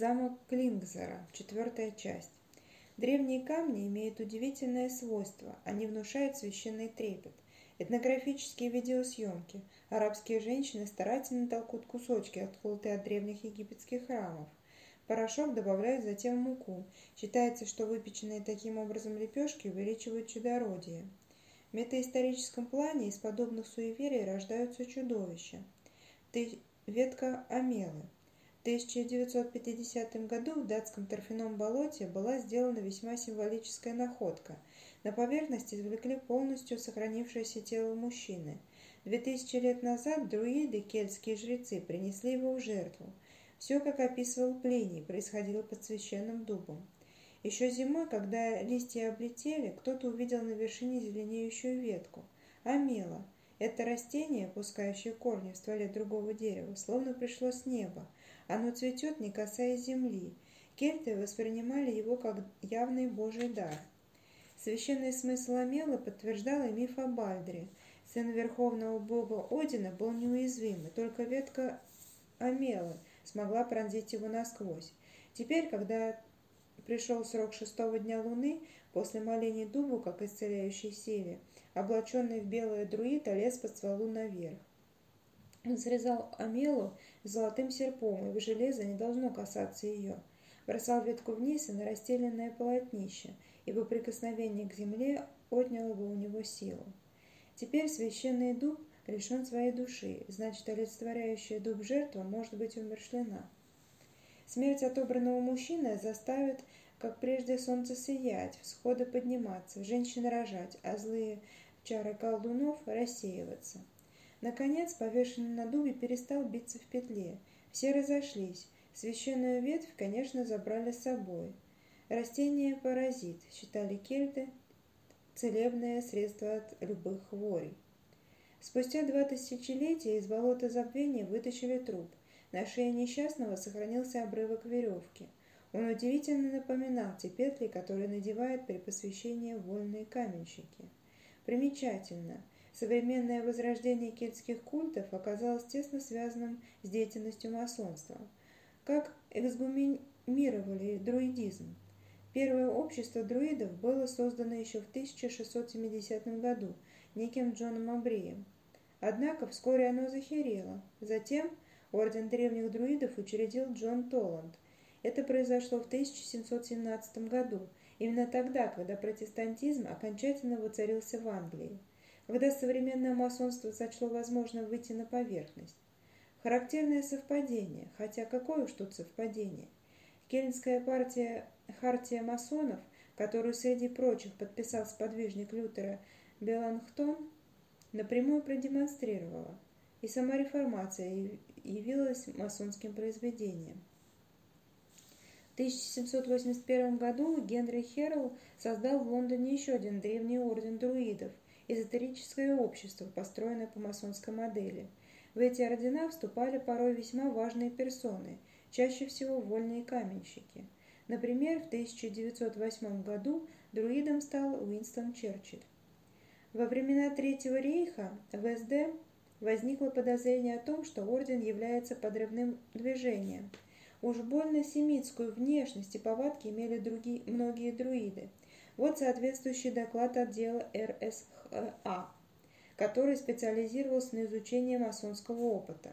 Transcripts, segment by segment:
Замок Клингзера, четвертая часть. Древние камни имеют удивительное свойство. Они внушают священный трепет. Этнографические видеосъемки. Арабские женщины старательно толкут кусочки, отколотые от древних египетских храмов. Порошок добавляют затем в муку. Считается, что выпеченные таким образом лепешки увеличивают чудородие. В метаисторическом плане из подобных суеверий рождаются чудовища. Ветка Амелы. В 1950 году в датском торфяном болоте была сделана весьма символическая находка. На поверхности извлекли полностью сохранившееся тело мужчины. Две тысячи лет назад друиды, кельтские жрецы, принесли его в жертву. Все, как описывал Плиний, происходило под священным дубом. Еще зимой, когда листья облетели, кто-то увидел на вершине зеленеющую ветку. Амела. Это растение, пускающее корни в стволе другого дерева, словно пришло с неба – оно цветет, не касаясь земли. Кельты воспринимали его как явный божий дар. Священный смысл Амела подтверждал и миф о Бальдре. Сын верховного бога Одина был неуязвим, и только ветка Амела смогла пронзить его насквозь. Теперь, когда пришел срок шестого дня луны, после моления дубу, как исцеляющей силе, облаченный в белое друид лез по стволу наверх. Срезал Амелу золотым серпом, ибо железо не должно касаться ее. Бросал ветку вниз и на расстеленное полотнище, ибо прикосновение к земле отняло бы у него силу. Теперь священный дуб лишен своей души, значит, олицетворяющая дуб жертва может быть умершлена. Смерть отобранного мужчины заставит, как прежде, солнце сиять, всходы подниматься, женщины рожать, а злые чары колдунов рассеиваться. Наконец, повешенный на дубе перестал биться в петле. Все разошлись. Священную ветвь, конечно, забрали с собой. Растение – паразит, считали кельты, целебное средство от любых хворей. Спустя два тысячелетия из болота забвения вытащили труп. На шее несчастного сохранился обрывок веревки. Он удивительно напоминал те петли, которые надевают при посвящении вольные каменщики. Примечательно – Современное возрождение кельтских культов оказалось тесно связанным с деятельностью масонства. Как эксгуминировали друидизм? Первое общество друидов было создано еще в 1670 году неким Джоном Абрием. Однако вскоре оно захерело. Затем орден древних друидов учредил Джон Толланд. Это произошло в 1717 году, именно тогда, когда протестантизм окончательно воцарился в Англии когда современное масонство сочло возможно выйти на поверхность. Характерное совпадение, хотя какое уж тут совпадение. Кельнская партия «Хартия масонов», которую среди прочих подписал сподвижник Лютера Беланхтон, напрямую продемонстрировала, и сама реформация явилась масонским произведением. В 1781 году Генри Херл создал в Лондоне еще один древний орден друидов – эзотерическое общество, построенное по масонской модели. В эти ордена вступали порой весьма важные персоны, чаще всего вольные каменщики. Например, в 1908 году друидом стал Уинстон Черчилль. Во времена Третьего рейха в СД возникло подозрение о том, что орден является подрывным движением. Уж больно семитскую внешность и повадки имели другие, многие друиды. Вот соответствующий доклад отдела РСХ а, который специализировался на изучении масонского опыта.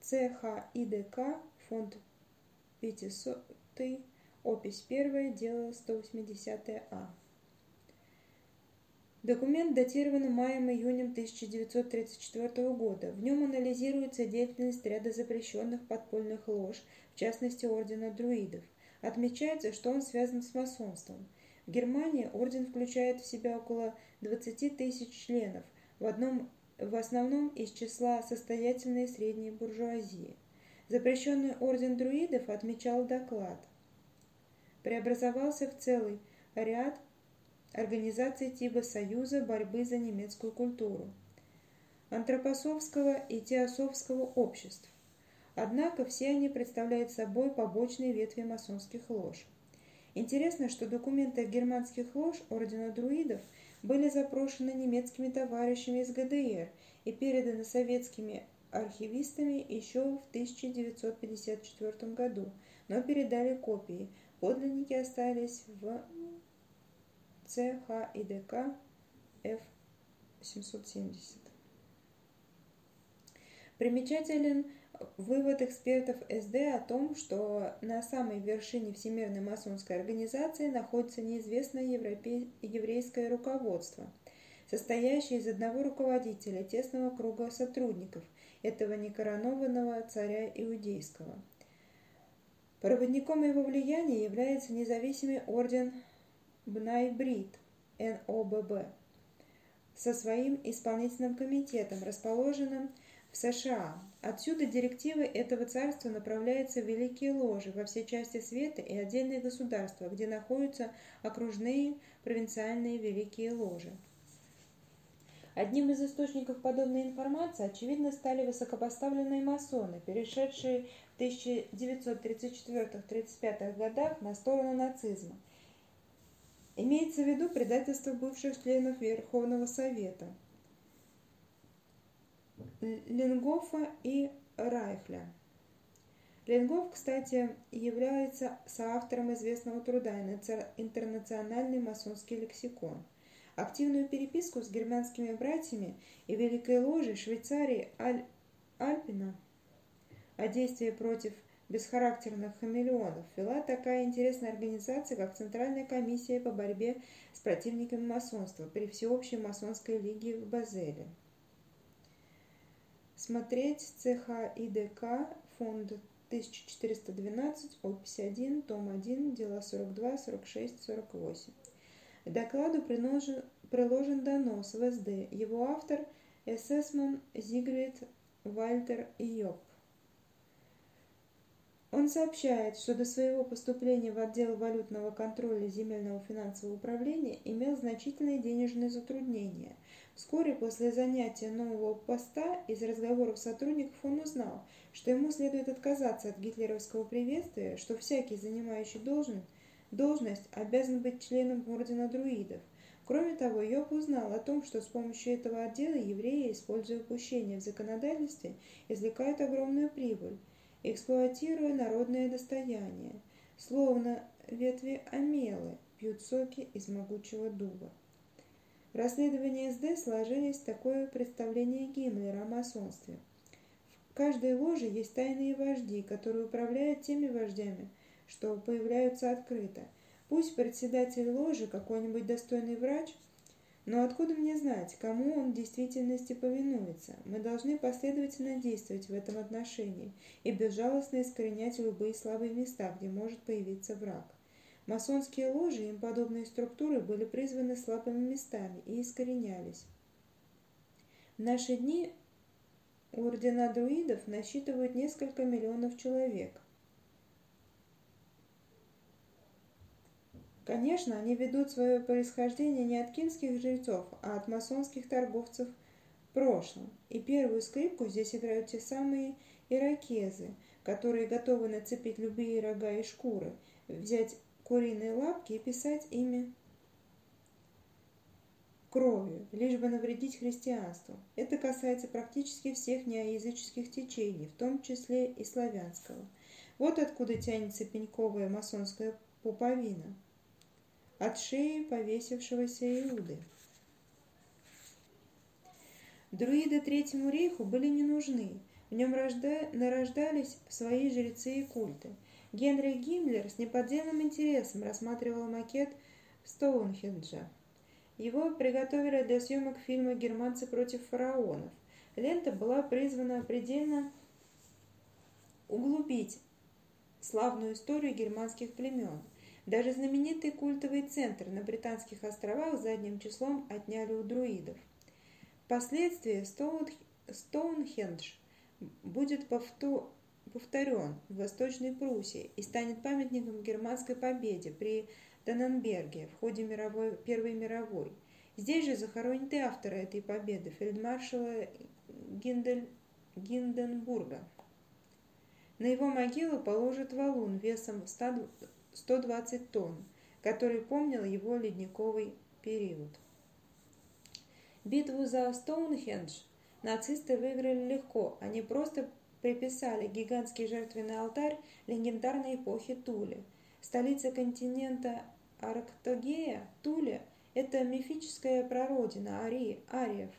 ЦХИДК, фонд 500, опись 1, дело 180А. Документ датирован маем-июнем 1934 года. В нем анализируется деятельность ряда запрещенных подпольных лож, в частности Ордена Друидов. Отмечается, что он связан с масонством – в Германии орден включает в себя около 20 тысяч членов, в, одном, в основном из числа состоятельной средней буржуазии. Запрещенный орден друидов отмечал доклад. Преобразовался в целый ряд организаций типа Союза борьбы за немецкую культуру, антропосовского и теософского обществ. Однако все они представляют собой побочные ветви масонских лож. Интересно, что документы германских лож Ордена Друидов были запрошены немецкими товарищами из ГДР и переданы советскими архивистами еще в 1954 году, но передали копии. Подлинники остались в ЦХИДК F770. Примечателен вывод экспертов СД о том, что на самой вершине Всемирной масонской организации находится неизвестное европе... еврейское руководство, состоящее из одного руководителя тесного круга сотрудников этого некоронованного царя иудейского. Проводником его влияния является независимый орден Бнай-Брит, НОББ, со своим исполнительным комитетом, расположенным в США. Отсюда директивы этого царства направляются в великие ложи во все части света и отдельные государства, где находятся окружные провинциальные великие ложи. Одним из источников подобной информации, очевидно, стали высокопоставленные масоны, перешедшие в 1934-35 годах на сторону нацизма. Имеется в виду предательство бывших членов Верховного Совета – Ленгофа и Райхля. Ленгоф, кстати, является соавтором известного труда «Интернациональный масонский лексикон». Активную переписку с германскими братьями и Великой Ложей Швейцарии Аль Альпина о действии против бесхарактерных хамелеонов вела такая интересная организация, как Центральная комиссия по борьбе с противниками масонства при Всеобщей масонской лиге в Базеле. Смотреть ЦХ ИДК, фонд 1412, опись 1, том 1, дела 42, 46, 48. К докладу приложен, приложен донос в СД. Его автор – эсэсман Зигрид Вальтер Йоп. Он сообщает, что до своего поступления в отдел валютного контроля земельного финансового управления имел значительные денежные затруднения – Вскоре после занятия нового поста из разговоров сотрудников он узнал, что ему следует отказаться от гитлеровского приветствия, что всякий, занимающий должность, должность обязан быть членом ордена друидов. Кроме того, Йоб узнал о том, что с помощью этого отдела евреи, используя упущения в законодательстве, извлекают огромную прибыль, эксплуатируя народное достояние, словно ветви амелы пьют соки из могучего дуба. В расследовании СД сложились такое представление Гиммлера о масонстве. В каждой ложе есть тайные вожди, которые управляют теми вождями, что появляются открыто. Пусть председатель ложи какой-нибудь достойный врач, но откуда мне знать, кому он в действительности повинуется? Мы должны последовательно действовать в этом отношении и безжалостно искоренять любые слабые места, где может появиться враг. Масонские ложи и им подобные структуры были призваны слабыми местами и искоренялись. В наши дни ордена друидов насчитывают несколько миллионов человек. Конечно, они ведут свое происхождение не от кинских жрецов, а от масонских торговцев в прошлом. И первую скрипку здесь играют те самые иракезы, которые готовы нацепить любые рога и шкуры, взять куриные лапки и писать ими кровью, лишь бы навредить христианству. Это касается практически всех неоязыческих течений, в том числе и славянского. Вот откуда тянется пеньковая масонская пуповина. От шеи повесившегося Иуды. Друиды Третьему рейху были не нужны, в нем рожда... нарождались свои жрецы и культы – Генри Гиммлер с неподдельным интересом рассматривал макет Стоунхенджа. Его приготовили для съемок фильма «Германцы против фараонов». Лента была призвана предельно углубить славную историю германских племен. Даже знаменитый культовый центр на Британских островах задним числом отняли у друидов. Впоследствии Стоунхендж будет повтор повторен в Восточной Пруссии и станет памятником германской победе при Данненберге в ходе мировой, Первой мировой. Здесь же захоронят и автора этой победы, фельдмаршала Гиндель, Гинденбурга. На его могилу положат валун весом 100, 120 тонн, который помнил его ледниковый период. Битву за Стоунхендж Нацисты выиграли легко, они просто приписали гигантский жертвенный алтарь легендарной эпохи Туле. Столица континента Арктогея, Туле, это мифическая прародина Ари, ариев,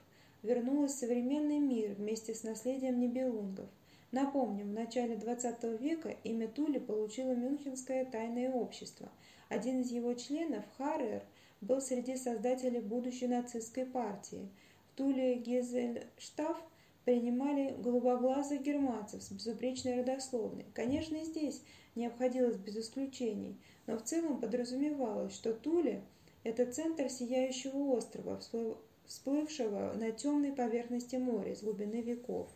вернулась в современный мир вместе с наследием небелунгов. Напомним, в начале XX века имя Тули получило Мюнхенское тайное общество. Один из его членов, Харрер, был среди создателей будущей нацистской партии. В Туле Гезельштаф принимали голубоглазых германцев с безупречной родословной. Конечно, и здесь не обходилось без исключений, но в целом подразумевалось, что Туле – это центр сияющего острова, всплывшего на темной поверхности моря с глубины веков.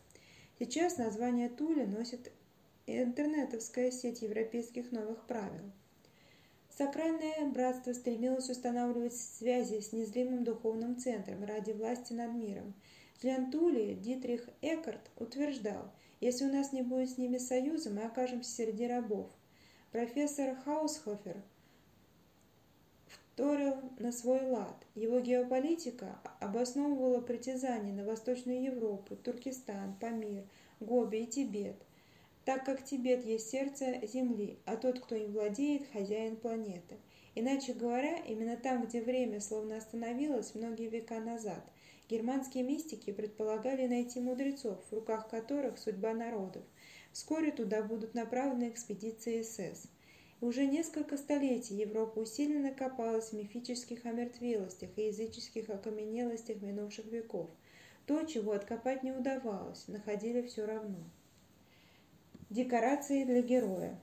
Сейчас название Туле носит интернетовская сеть европейских новых правил. Сакральное братство стремилось устанавливать связи с незримым духовным центром ради власти над миром. Член Тули Дитрих Экарт утверждал, если у нас не будет с ними союза, мы окажемся среди рабов. Профессор Хаусхофер вторил на свой лад. Его геополитика обосновывала притязания на Восточную Европу, Туркестан, Памир, Гоби и Тибет так как Тибет есть сердце Земли, а тот, кто им владеет, хозяин планеты. Иначе говоря, именно там, где время словно остановилось многие века назад, германские мистики предполагали найти мудрецов, в руках которых судьба народов. Вскоре туда будут направлены экспедиции СС. Уже несколько столетий Европа усиленно копалась в мифических омертвелостях и языческих окаменелостях минувших веков. То, чего откопать не удавалось, находили все равно. Декорации для героя.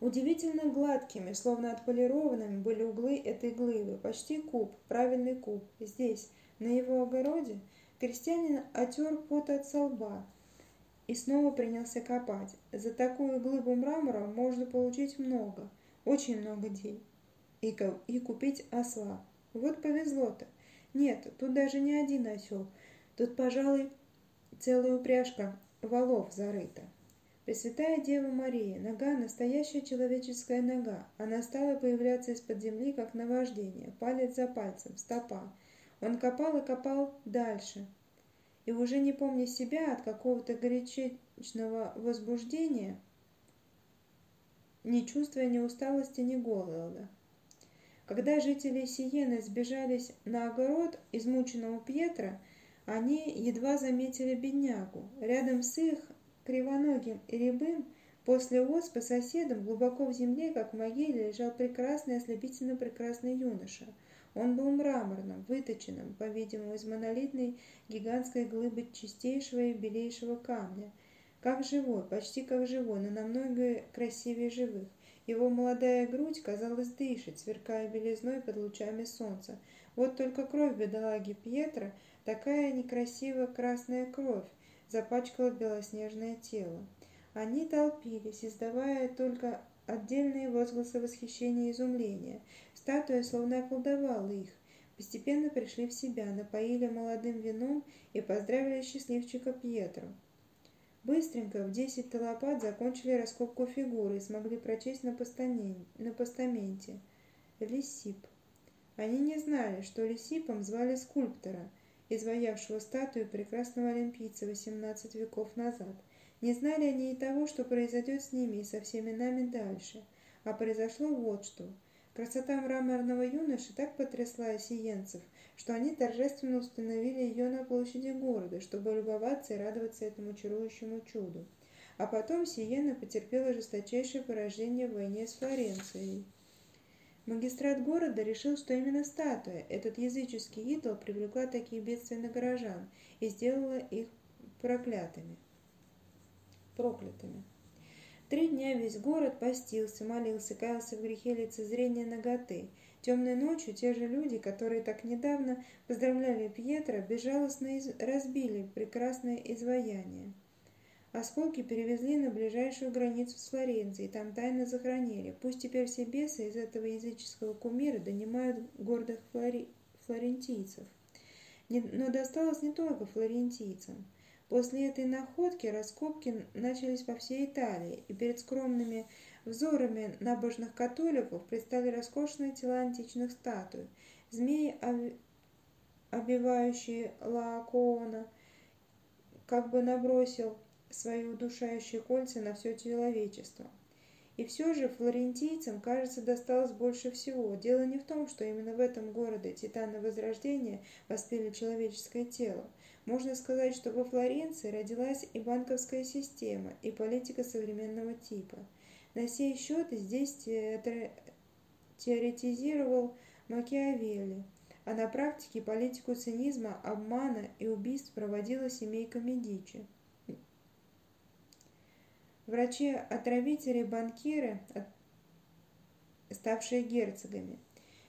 Удивительно гладкими, словно отполированными, были углы этой глыбы, почти куб, правильный куб. Здесь, на его огороде, крестьянин отер пот от солба и снова принялся копать. За такую глыбу мрамора можно получить много, очень много денег, и, купить осла. Вот повезло-то. Нет, тут даже не один осел, тут, пожалуй, целая упряжка валов зарыта. Пресвятая Дева Мария, нога – настоящая человеческая нога. Она стала появляться из-под земли, как наваждение, палец за пальцем, стопа. Он копал и копал дальше. И уже не помня себя от какого-то горячечного возбуждения, не чувствуя ни усталости, ни голода. Когда жители Сиены сбежались на огород измученного Пьетра, они едва заметили беднягу. Рядом с их кривоногим и рябым после оспы соседом глубоко в земле, как в могиле, лежал прекрасный, ослепительно прекрасный юноша. Он был мраморным, выточенным, по-видимому, из монолитной гигантской глыбы чистейшего и белейшего камня. Как живой, почти как живой, но намного красивее живых. Его молодая грудь, казалось, дышит, сверкая белизной под лучами солнца. Вот только кровь бедолаги Пьетра – Такая некрасивая красная кровь запачкала белоснежное тело. Они толпились, издавая только отдельные возгласы восхищения и изумления. Статуя словно околдовала их. Постепенно пришли в себя, напоили молодым вином и поздравили счастливчика Пьетро. Быстренько в десять толопат закончили раскопку фигуры и смогли прочесть на, постаменте, на постаменте «Лисип». Они не знали, что Лисипом звали скульптора – изваявшего статую прекрасного олимпийца 18 веков назад. Не знали они и того, что произойдет с ними и со всеми нами дальше. А произошло вот что. Красота мраморного юноши так потрясла осиенцев, что они торжественно установили ее на площади города, чтобы любоваться и радоваться этому чарующему чуду. А потом Сиена потерпела жесточайшее поражение в войне с Флоренцией. Магистрат города решил, что именно статуя, этот языческий идол, привлекла такие бедствия на горожан и сделала их проклятыми, проклятыми. Три дня весь город постился, молился, каялся в грехе лицезрения ноготы. Темной ночью те же люди, которые так недавно поздравляли Пьетро, безжалостно разбили прекрасное изваяние. Осколки перевезли на ближайшую границу с Флоренцией, там тайно захоронили. Пусть теперь все бесы из этого языческого кумира донимают гордых флори... флорентийцев. Но досталось не только флорентийцам. После этой находки раскопки начались по всей Италии, и перед скромными взорами набожных католиков предстали роскошные тела античных статуй. Змеи обивающий Лаокоона, как бы набросил свои удушающие кольца на все человечество. И все же флорентийцам, кажется, досталось больше всего. Дело не в том, что именно в этом городе титаны Возрождения воспели человеческое тело. Можно сказать, что во Флоренции родилась и банковская система, и политика современного типа. На сей счет здесь теоретизировал Макиавелли, а на практике политику цинизма, обмана и убийств проводила семейка Медичи. Врачи-отравители, банкиры, ставшие герцогами.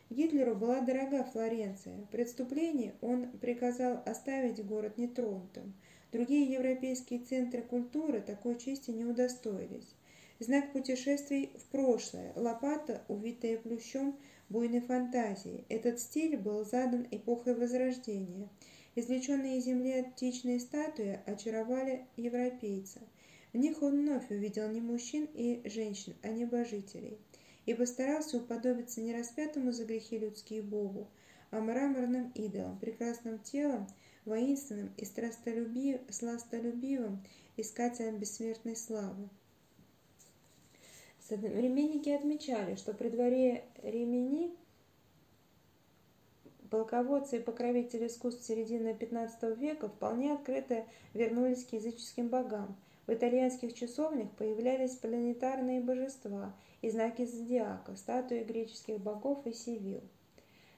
Гитлеру была дорога Флоренция. Преступлений он приказал оставить город нетронутым. Другие европейские центры культуры такой чести не удостоились. Знак путешествий в прошлое, лопата, увитая плющом буйной фантазии. Этот стиль был задан эпохой Возрождения. Извлеченные из земли античные статуи очаровали европейца – в них он вновь увидел не мужчин и женщин, а небожителей, и постарался уподобиться не распятому за грехи людские Богу, а мраморным идолам, прекрасным телом, воинственным и сластолюбивым искателем бессмертной славы. Современники отмечали, что при дворе Ремени полководцы и покровители искусств середины XV века вполне открыто вернулись к языческим богам – в итальянских часовнях появлялись планетарные божества и знаки зодиака, статуи греческих богов и сивил.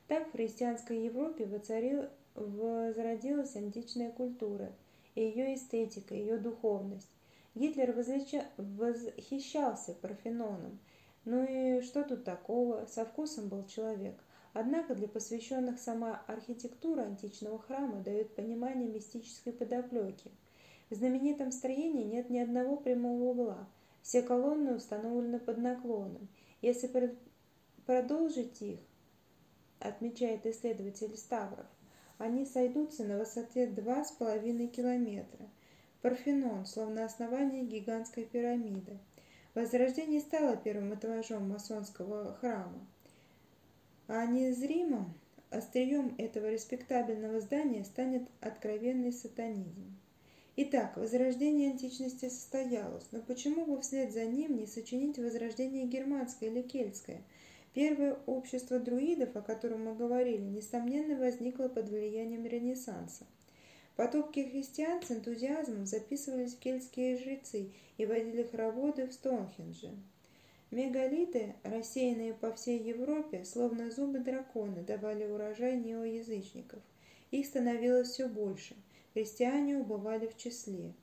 Так в христианской Европе воцарил, возродилась античная культура, и ее эстетика, ее духовность. Гитлер возлича... восхищался Парфеноном. Ну и что тут такого? Со вкусом был человек. Однако для посвященных сама архитектура античного храма дает понимание мистической подоплеки – в знаменитом строении нет ни одного прямого угла. Все колонны установлены под наклоном. Если продолжить их, отмечает исследователь Ставров, они сойдутся на высоте 2,5 километра. Парфенон, словно основание гигантской пирамиды. Возрождение стало первым этажом масонского храма. А незримым острием этого респектабельного здания станет откровенный сатанизм. Итак, возрождение античности состоялось, но почему бы вслед за ним не сочинить возрождение германское или кельтское? Первое общество друидов, о котором мы говорили, несомненно возникло под влиянием Ренессанса. Потомки христиан с энтузиазмом записывались в кельтские жрецы и водили хороводы в Стоунхендже. Мегалиты, рассеянные по всей Европе, словно зубы дракона, давали урожай неоязычников. Их становилось все больше – Христиане убывали в числе.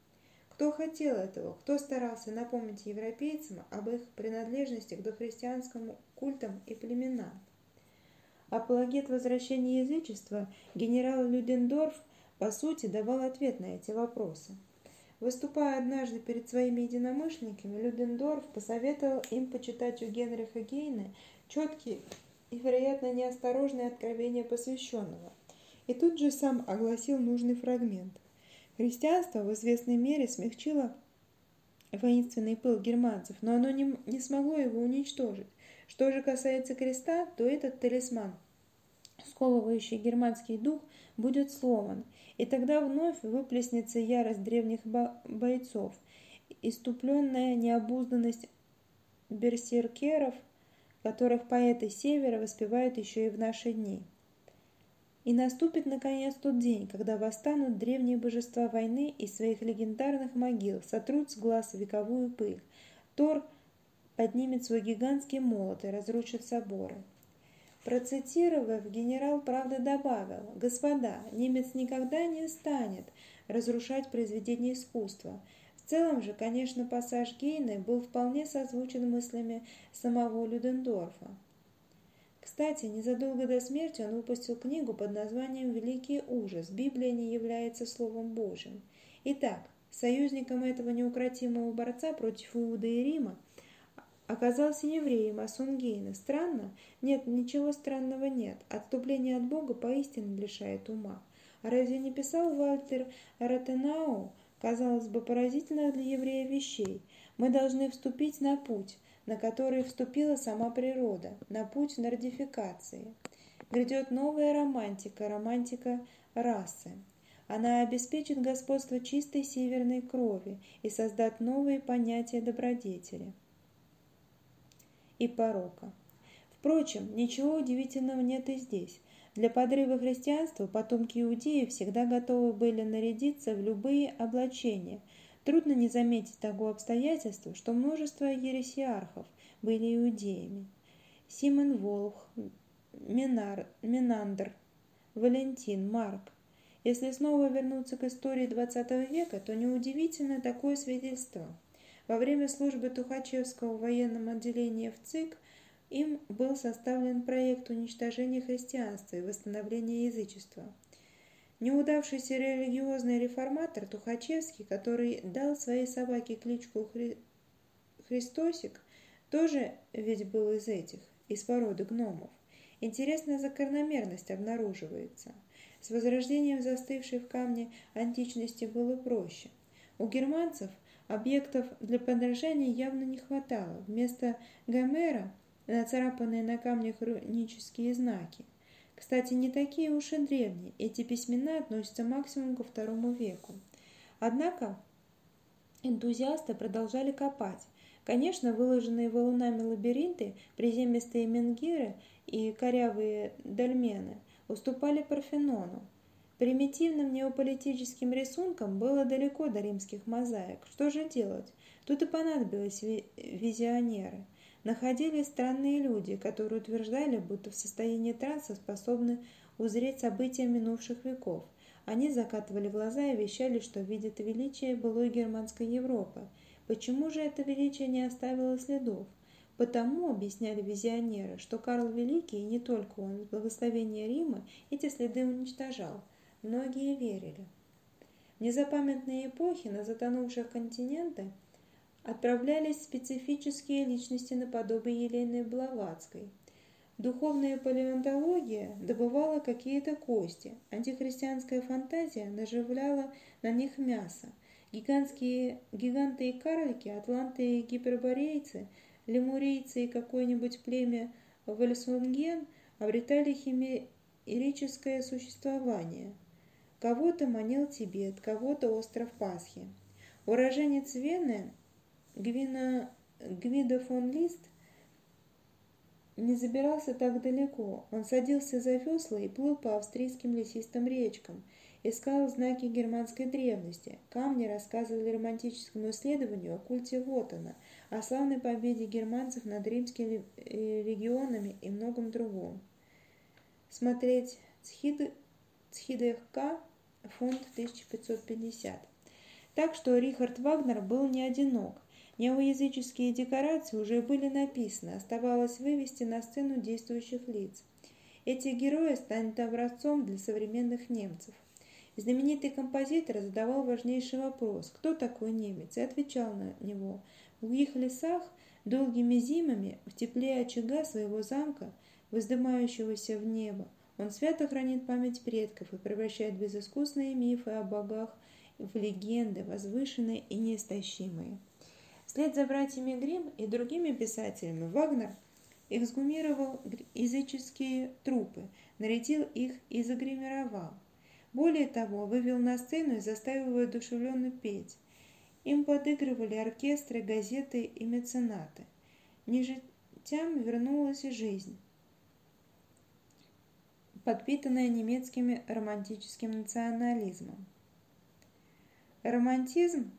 Кто хотел этого, кто старался напомнить европейцам об их принадлежности к дохристианскому культам и племенам. Апологет возвращения язычества генерал Людендорф по сути давал ответ на эти вопросы. Выступая однажды перед своими единомышленниками, Людендорф посоветовал им почитать у Генриха Гейна четкие и, вероятно, неосторожные откровения посвященного, и тут же сам огласил нужный фрагмент. Христианство в известной мере смягчило воинственный пыл германцев, но оно не, не смогло его уничтожить. Что же касается креста, то этот талисман, сковывающий германский дух, будет сломан, и тогда вновь выплеснется ярость древних бойцов, иступленная необузданность берсеркеров, которых поэты Севера воспевают еще и в наши дни. И наступит наконец тот день, когда восстанут древние божества войны из своих легендарных могил, сотрут с глаз вековую пыль. Тор поднимет свой гигантский молот и разрушит соборы. Процитировав, генерал, правда, добавил, «Господа, немец никогда не станет разрушать произведения искусства». В целом же, конечно, пассаж Гейна был вполне созвучен мыслями самого Людендорфа. Кстати, незадолго до смерти он выпустил книгу под названием «Великий ужас. Библия не является Словом Божьим». Итак, союзником этого неукротимого борца против Иуда и Рима оказался еврей масон Гейна. Странно? Нет, ничего странного нет. Отступление от Бога поистине лишает ума. А разве не писал Вальтер Ротенау, казалось бы, поразительных для еврея вещей? Мы должны вступить на путь – на который вступила сама природа, на путь нордификации. грядет новая романтика, романтика расы. Она обеспечит господство чистой северной крови и создаст новые понятия добродетели и порока. Впрочем, ничего удивительного нет и здесь. Для подрыва христианства потомки иудеев всегда готовы были нарядиться в любые облачения. Трудно не заметить того обстоятельства, что множество ересиархов были иудеями. Симон Волх, Минар, Минандр, Валентин, Марк. Если снова вернуться к истории XX века, то неудивительно такое свидетельство. Во время службы Тухачевского в военном отделении в ЦИК – им был составлен проект уничтожения христианства и восстановления язычества. Неудавшийся религиозный реформатор Тухачевский, который дал своей собаке кличку Хри... Христосик, тоже ведь был из этих, из породы гномов. Интересная закономерность обнаруживается. С возрождением застывшей в камне античности было проще. У германцев объектов для подражания явно не хватало. Вместо Гомера нацарапанные на камнях рунические знаки. Кстати, не такие уж и древние, эти письмена относятся максимум ко второму веку. Однако энтузиасты продолжали копать. Конечно, выложенные валунами лабиринты, приземистые менгиры и корявые дольмены уступали Парфенону. Примитивным неополитическим рисункам было далеко до римских мозаик. Что же делать? Тут и понадобились визионеры – находились странные люди, которые утверждали, будто в состоянии транса способны узреть события минувших веков. Они закатывали глаза и вещали, что видят величие былой германской Европы. Почему же это величие не оставило следов? Потому, объясняли визионеры, что Карл Великий, и не только он, с благословения Рима, эти следы уничтожал. Многие верили. В незапамятные эпохи на затонувших континентах отправлялись специфические личности наподобие Елены Блаватской. Духовная палеонтология добывала какие-то кости, антихристианская фантазия наживляла на них мясо. Гигантские, гиганты и карлики, атланты и гиперборейцы, лемурийцы и какое-нибудь племя Вальсунген обретали химерическое существование. Кого-то манил Тибет, кого-то остров Пасхи. Уроженец Вены Гвина, Гвидо фон Лист не забирался так далеко. Он садился за весла и плыл по австрийским лесистым речкам, искал знаки германской древности. Камни рассказывали романтическому исследованию о культе Вотана, о славной победе германцев над римскими э, регионами и многом другом. Смотреть Цхиды, Цхидехка, фонд 1550. Так что Рихард Вагнер был не одинок. Неоязыческие декорации уже были написаны, оставалось вывести на сцену действующих лиц. Эти герои станут образцом для современных немцев. Знаменитый композитор задавал важнейший вопрос «Кто такой немец?» и отвечал на него «В глухих лесах, долгими зимами, в тепле очага своего замка, воздымающегося в небо, он свято хранит память предков и превращает безыскусные мифы о богах в легенды, возвышенные и неистощимые». Вслед за братьями Грим и другими писателями Вагнер эксгумировал языческие трупы, нарядил их и загримировал. Более того, вывел на сцену и заставил воодушевленно петь. Им подыгрывали оркестры, газеты и меценаты. Нежитям вернулась жизнь, подпитанная немецким романтическим национализмом. Романтизм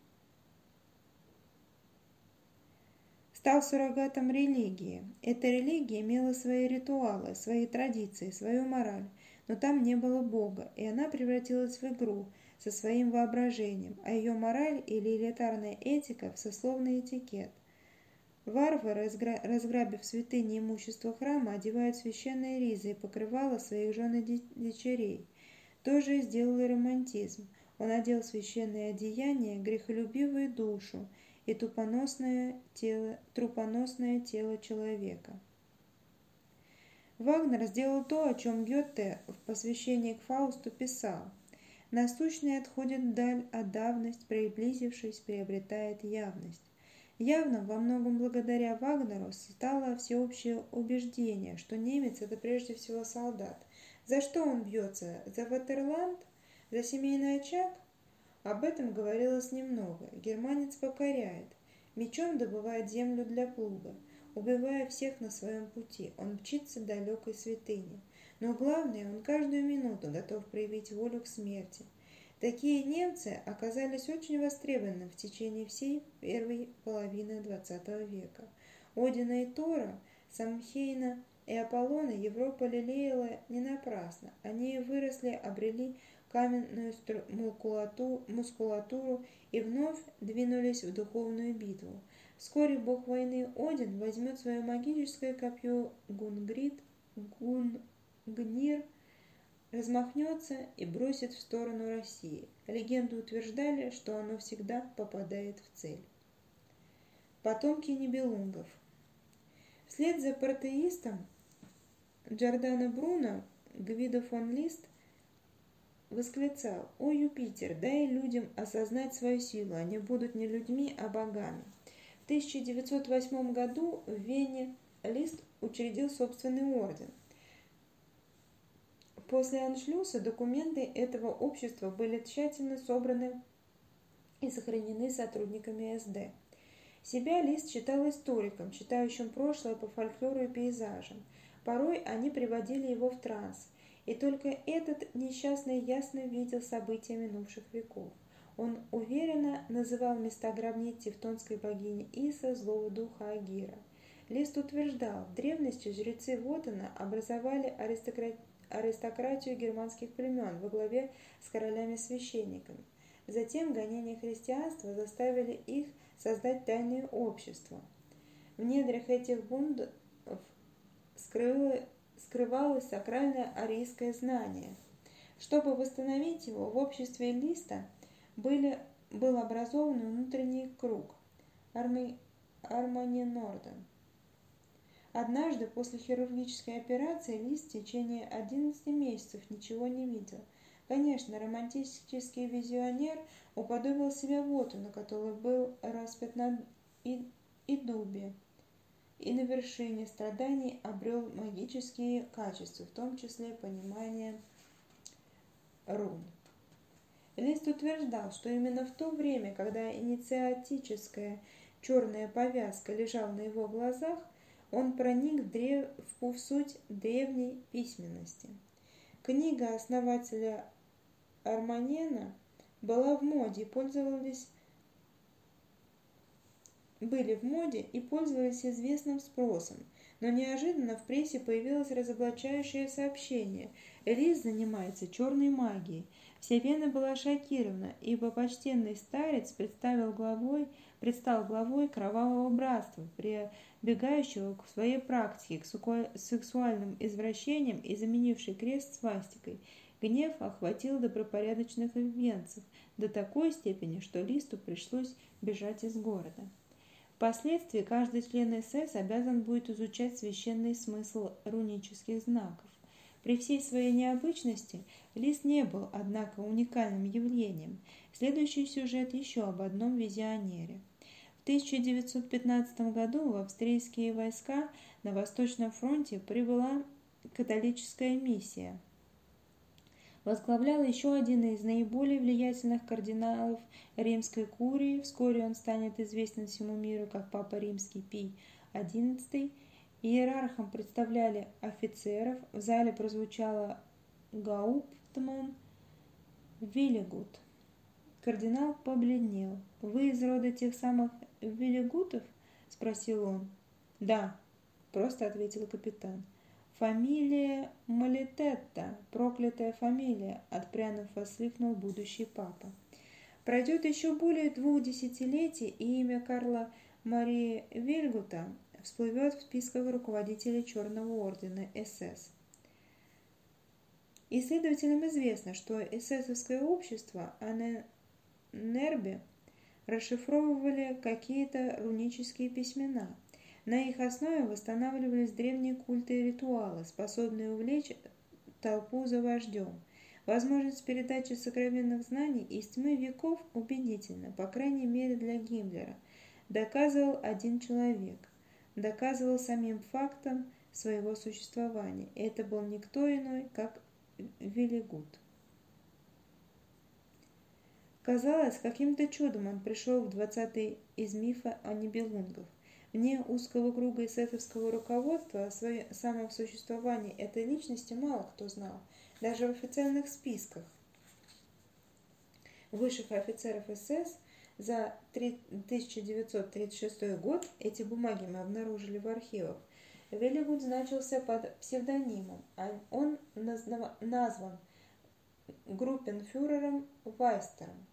стал суррогатом религии. Эта религия имела свои ритуалы, свои традиции, свою мораль, но там не было Бога, и она превратилась в игру со своим воображением, а ее мораль или элитарная этика в сословный этикет. Варвары, разграбив святыни имущества храма, одевают священные ризы и покрывало своих жен и дочерей. То же сделал романтизм. Он одел священные одеяния, грехолюбивую душу – и тупоносное тело, трупоносное тело человека. Вагнер сделал то, о чем Гёте в посвящении к Фаусту писал. Насущное отходит вдаль, а давность, приблизившись, приобретает явность. Явно во многом благодаря Вагнеру стало всеобщее убеждение, что немец – это прежде всего солдат. За что он бьется? За Ватерланд? За семейный очаг? Об этом говорилось немного. Германец покоряет. Мечом добывает землю для плуга. Убивая всех на своем пути, он мчится далекой святыни. Но главное, он каждую минуту готов проявить волю к смерти. Такие немцы оказались очень востребованы в течение всей первой половины XX века. Одина и Тора, Самхейна и Аполлона Европа лелеяла не напрасно. Они выросли, обрели каменную мускулатуру и вновь двинулись в духовную битву. Вскоре бог войны Один возьмет свое магическое копье Гунгрид, Гунгнир, размахнется и бросит в сторону России. Легенды утверждали, что оно всегда попадает в цель. Потомки Нибелунгов Вслед за протеистом Джордано Бруно Гвидо фон Лист восклицал «О, Юпитер, дай людям осознать свою силу, они будут не людьми, а богами». В 1908 году в Вене Лист учредил собственный орден. После аншлюса документы этого общества были тщательно собраны и сохранены сотрудниками СД. Себя Лист считал историком, читающим прошлое по фольклору и пейзажам. Порой они приводили его в транс – и только этот несчастный ясно видел события минувших веков. Он уверенно называл места гробниц тевтонской богини Иса злого духа Агира. Лист утверждал, в древности жрецы Вотана образовали аристократ... аристократию германских племен во главе с королями-священниками. Затем гонения христианства заставили их создать тайное общество. В недрах этих бундов скрыло скрывалось сакральное арийское знание. Чтобы восстановить его, в обществе Листа были, был образован внутренний круг Армани Норден. Однажды после хирургической операции Лист в течение 11 месяцев ничего не видел. Конечно, романтический визионер уподобил себя Воту, на который был распят на Идубе и на вершине страданий обрел магические качества, в том числе понимание рун. Лист утверждал, что именно в то время, когда инициатическая черная повязка лежала на его глазах, он проник в, древ... в суть древней письменности. Книга основателя Арманена была в моде и пользовалась были в моде и пользовались известным спросом, но неожиданно в прессе появилось разоблачающее сообщение. Элис занимается черной магией. Вся Вена была шокирована, ибо почтенный старец представил главой, предстал главой кровавого братства, прибегающего к своей практике, к сексуальным извращениям и заменивший крест свастикой. Гнев охватил добропорядочных венцев до такой степени, что Листу пришлось бежать из города. Впоследствии каждый член СС обязан будет изучать священный смысл рунических знаков. При всей своей необычности лист не был, однако, уникальным явлением. Следующий сюжет еще об одном визионере. В 1915 году в австрийские войска на Восточном фронте прибыла католическая миссия – возглавлял еще один из наиболее влиятельных кардиналов римской курии. Вскоре он станет известен всему миру как Папа Римский Пий XI. Иерархам представляли офицеров. В зале прозвучало «Гауптман Виллигут». Кардинал побледнел. «Вы из рода тех самых Виллигутов?» – спросил он. «Да», – просто ответил капитан. «Фамилия Малитетта, проклятая фамилия!» – отпрянув воскликнул будущий папа. Пройдет еще более двух десятилетий, и имя Карла Марии Вильгута всплывет в списках руководителей Черного Ордена СС. Исследователям известно, что эсэсовское общество Аненербе расшифровывали какие-то рунические письмена – на их основе восстанавливались древние культы и ритуалы, способные увлечь толпу за вождем. Возможность передачи сокровенных знаний из тьмы веков убедительна, по крайней мере для Гиммлера. доказывал один человек, доказывал самим фактом своего существования. Это был никто иной, как Велигут. Казалось, каким-то чудом он пришел в двадцатый из мифа о Нибелунгах. Вне узкого круга эсэсовского руководства о своем самом существовании этой личности мало кто знал, даже в официальных списках. Высших офицеров СС за 1936 год эти бумаги мы обнаружили в архивах. Велигуд значился под псевдонимом, а он назван группенфюрером Вайстером.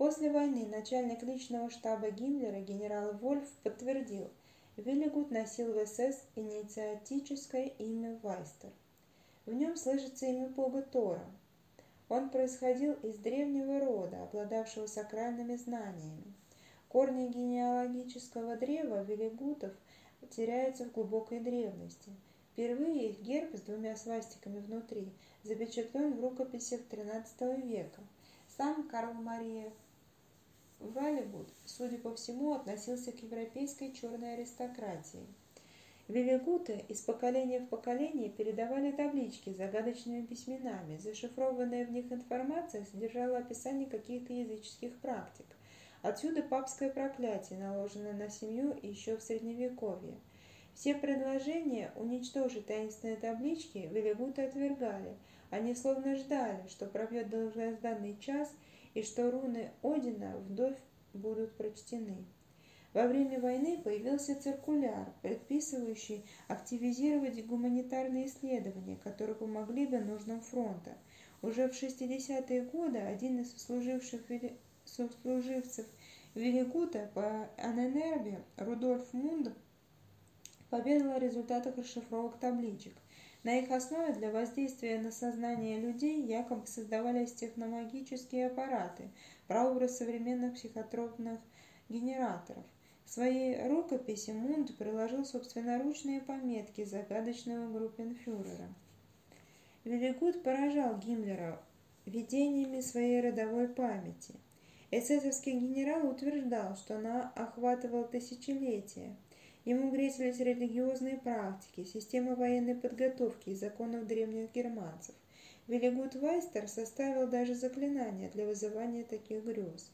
После войны начальник личного штаба Гиммлера генерал Вольф подтвердил, Виллигут носил в СС инициатическое имя Вайстер. В нем слышится имя бога Тора. Он происходил из древнего рода, обладавшего сакральными знаниями. Корни генеалогического древа Велигутов теряются в глубокой древности. Впервые их герб с двумя свастиками внутри запечатлен в рукописях XIII века. Сам Карл Мария Валливуд, судя по всему, относился к европейской черной аристократии. Велигуты из поколения в поколение передавали таблички с загадочными письменами. Зашифрованная в них информация содержала описание каких-то языческих практик. Отсюда папское проклятие, наложенное на семью еще в Средневековье. Все предложения уничтожить таинственные таблички Велигуты отвергали. Они словно ждали, что пробьет долгожданный час – и что руны Одина вновь будут прочтены. Во время войны появился циркуляр, предписывающий активизировать гуманитарные исследования, которые помогли бы нуждам фронта. Уже в 60-е годы один из сослуживших, сослуживцев Великута по Аненербе Рудольф Мунд поведал о результатах расшифровок табличек – на их основе для воздействия на сознание людей якобы создавались техномагические аппараты, прообраз современных психотропных генераторов. В своей рукописи Мунд приложил собственноручные пометки загадочного группенфюрера. Велигут поражал Гиммлера видениями своей родовой памяти. Эсэсовский генерал утверждал, что она охватывала тысячелетия – Ему грезились религиозные практики, система военной подготовки и законов древних германцев. Велигут Вайстер составил даже заклинания для вызывания таких грез.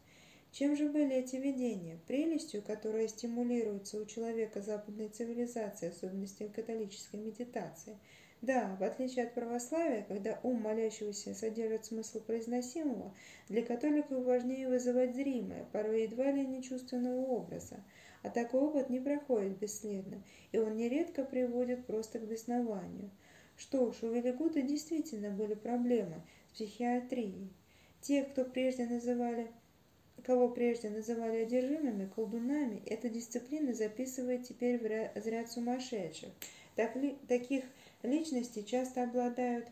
Чем же были эти видения? Прелестью, которая стимулируется у человека западной цивилизации, особенности католической медитации. Да, в отличие от православия, когда ум молящегося содержит смысл произносимого, для католиков важнее вызывать зримое, порой едва ли нечувственного образа – а такой опыт не проходит бесследно, и он нередко приводит просто к беснованию. Что ж, у Велигута действительно были проблемы с психиатрией. Те, кто прежде называли кого прежде называли одержимыми, колдунами, эта дисциплина записывает теперь в разряд сумасшедших. Так ли, таких личностей часто обладают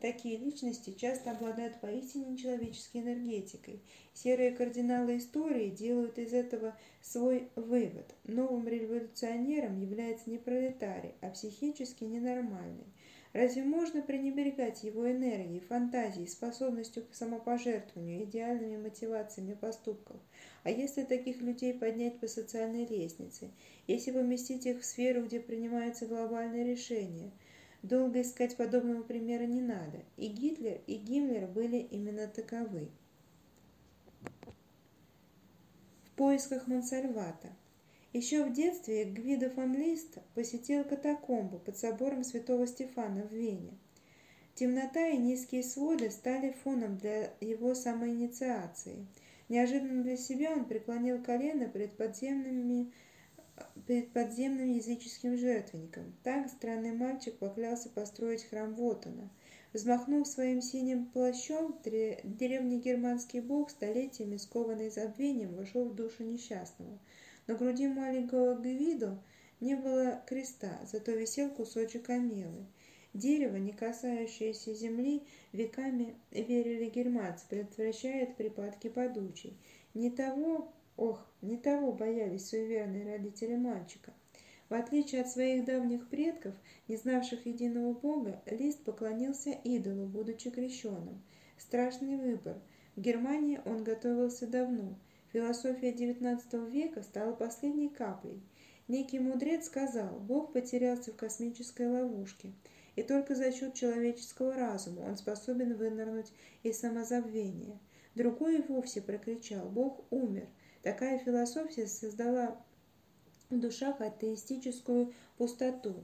Такие личности часто обладают поистине нечеловеческой энергетикой. Серые кардиналы истории делают из этого свой вывод. Новым революционером является не пролетарий, а психически ненормальный. Разве можно пренебрегать его энергией, фантазией, способностью к самопожертвованию, идеальными мотивациями поступков? А если таких людей поднять по социальной лестнице? Если поместить их в сферу, где принимаются глобальные решения – Долго искать подобного примера не надо. И Гитлер, и Гиммлер были именно таковы. В поисках Монсальвата. Еще в детстве Гвидо фон Лист посетил катакомбу под собором святого Стефана в Вене. Темнота и низкие своды стали фоном для его самоинициации. Неожиданно для себя он преклонил колено перед подземными перед подземным языческим жертвенником. Так странный мальчик поклялся построить храм Вотана. Взмахнув своим синим плащом, древний германский бог, столетиями скованный забвением, вошел в душу несчастного. На груди маленького Гвидо не было креста, зато висел кусочек амелы. Дерево, не касающееся земли, веками верили германцы, предотвращает припадки подучей. Не того Ох, не того боялись суеверные родители мальчика. В отличие от своих давних предков, не знавших единого Бога, Лист поклонился идолу, будучи крещенным. Страшный выбор. В Германии он готовился давно. Философия XIX века стала последней каплей. Некий мудрец сказал, Бог потерялся в космической ловушке, и только за счет человеческого разума он способен вынырнуть из самозабвения. Другой вовсе прокричал, Бог умер. Такая философия создала в душах атеистическую пустоту.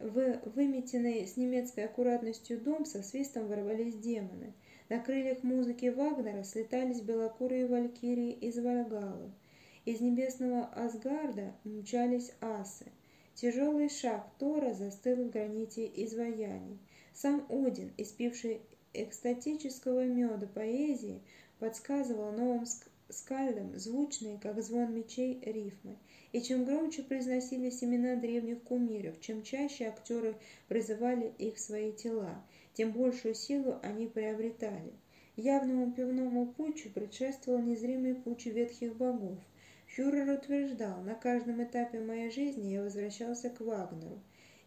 В выметенный с немецкой аккуратностью дом со свистом ворвались демоны. На крыльях музыки Вагнера слетались белокурые валькирии из Вальгалы. Из небесного Асгарда мчались асы. Тяжелый шаг Тора застыл в граните изваяний. Сам Один, испивший экстатического меда поэзии, подсказывал новым скальдам звучные, как звон мечей, рифмы. И чем громче произносились имена древних кумиров, чем чаще актеры призывали их в свои тела, тем большую силу они приобретали. Явному пивному путчу предшествовал незримый путь ветхих богов. Фюрер утверждал, на каждом этапе моей жизни я возвращался к Вагнеру.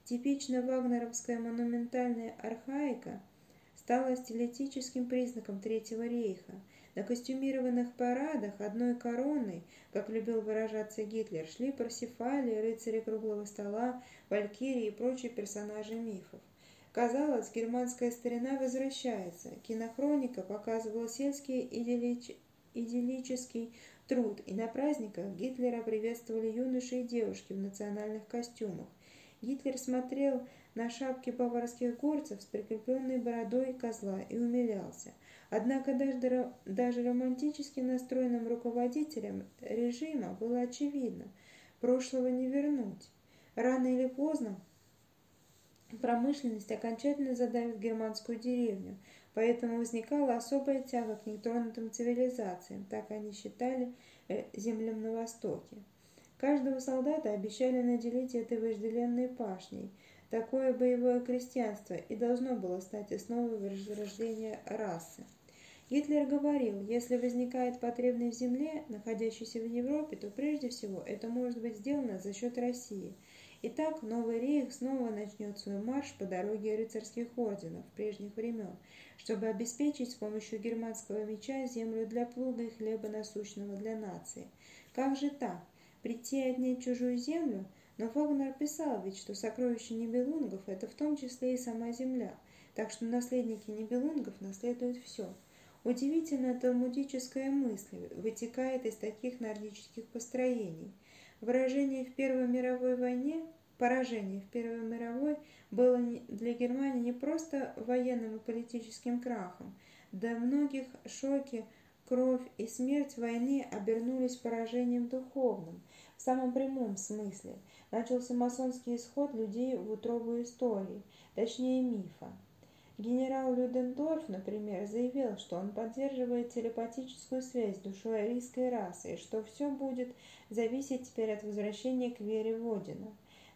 Типично вагнеровская монументальная архаика стала стилистическим признаком Третьего рейха – на костюмированных парадах одной короной, как любил выражаться Гитлер, шли Парсифали, рыцари круглого стола, валькирии и прочие персонажи мифов. Казалось, германская старина возвращается. Кинохроника показывала сельский идиллич... идиллический труд, и на праздниках Гитлера приветствовали юноши и девушки в национальных костюмах. Гитлер смотрел на шапки баварских горцев с прикрепленной бородой козла и умилялся – Однако даже, даже романтически настроенным руководителям режима было очевидно, прошлого не вернуть. Рано или поздно промышленность окончательно задавит германскую деревню, поэтому возникала особая тяга к нетронутым цивилизациям, так они считали э, землям на Востоке. Каждого солдата обещали наделить этой вожделенной пашней. Такое боевое крестьянство и должно было стать основой возрождения расы. Гитлер говорил, если возникает потребность в земле, находящейся в Европе, то прежде всего это может быть сделано за счет России. Итак, Новый рейх снова начнет свой марш по дороге рыцарских орденов прежних времен, чтобы обеспечить с помощью германского меча землю для плуга и хлеба насущного для нации. Как же так? Прийти и отнять чужую землю? Но Вагнер писал ведь, что сокровище Нибелунгов – это в том числе и сама земля, так что наследники Нибелунгов наследуют все – Удивительная талмудическая мысль вытекает из таких нордических построений. Выражение в Первой мировой войне, поражение в Первой мировой было для Германии не просто военным и политическим крахом. Для многих шоки, кровь и смерть войны обернулись поражением духовным, в самом прямом смысле. Начался масонский исход людей в утробу истории, точнее мифа. Генерал Людендорф, например, заявил, что он поддерживает телепатическую связь с душой арийской расы и что все будет зависеть теперь от возвращения к вере в Одина.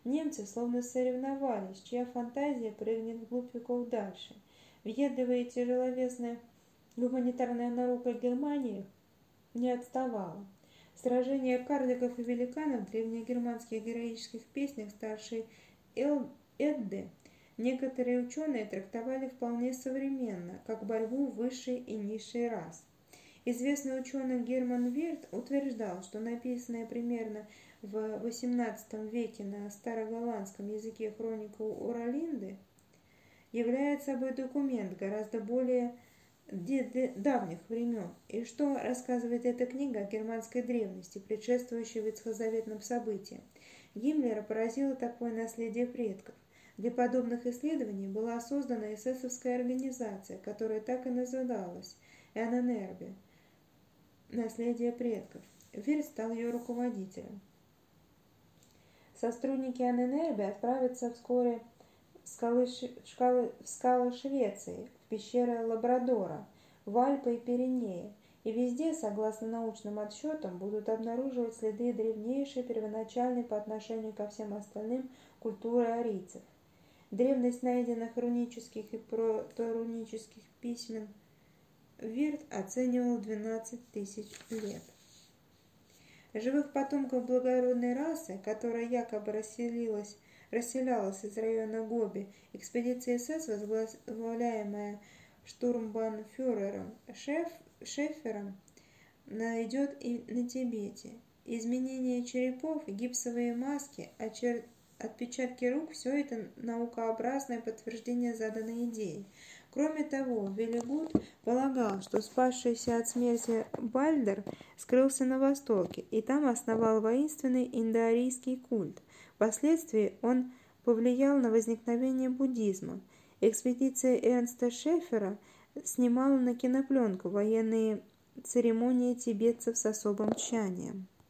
Немцы словно соревновались, чья фантазия прыгнет вглубь веков дальше. Въедливая и тяжеловесная гуманитарная наука Германии не отставала. Сражения карликов и великанов в древнегерманских героических песнях старшей Эл Эдды – некоторые ученые трактовали вполне современно, как борьбу высшей и низшей рас. Известный ученый Герман Вирт утверждал, что написанная примерно в XVIII веке на староголландском языке хроника Уралинды является собой документ гораздо более давних времен. И что рассказывает эта книга о германской древности, предшествующей ветхозаветным событиям? Гиммлера поразило такое наследие предков. Для подобных исследований была создана эсэсовская организация, которая так и называлась ННРБ – «Наследие предков». Вирт стал ее руководителем. Сотрудники ННРБ отправятся вскоре в скалы, в скалы Швеции, в пещеры Лабрадора, в Альпы и Пиренеи, и везде, согласно научным отчетам, будут обнаруживать следы древнейшей, первоначальной по отношению ко всем остальным культуры арийцев. Древность найденных рунических и проторунических письмен Вирт оценивал 12 тысяч лет. Живых потомков благородной расы, которая якобы расселилась, расселялась из района Гоби, экспедиция СС, возглавляемая штурмбанфюрером Шеф, Шефером, найдет и на Тибете. Изменение черепов, гипсовые маски, очер... отпечатки рук – все это наукообразное подтверждение заданной идеи. Кроме того, Велигуд полагал, что спасшийся от смерти Бальдер скрылся на Востоке и там основал воинственный индоарийский культ. Впоследствии он повлиял на возникновение буддизма. Экспедиция Эрнста Шефера снимала на кинопленку военные церемонии тибетцев с особым тщанием.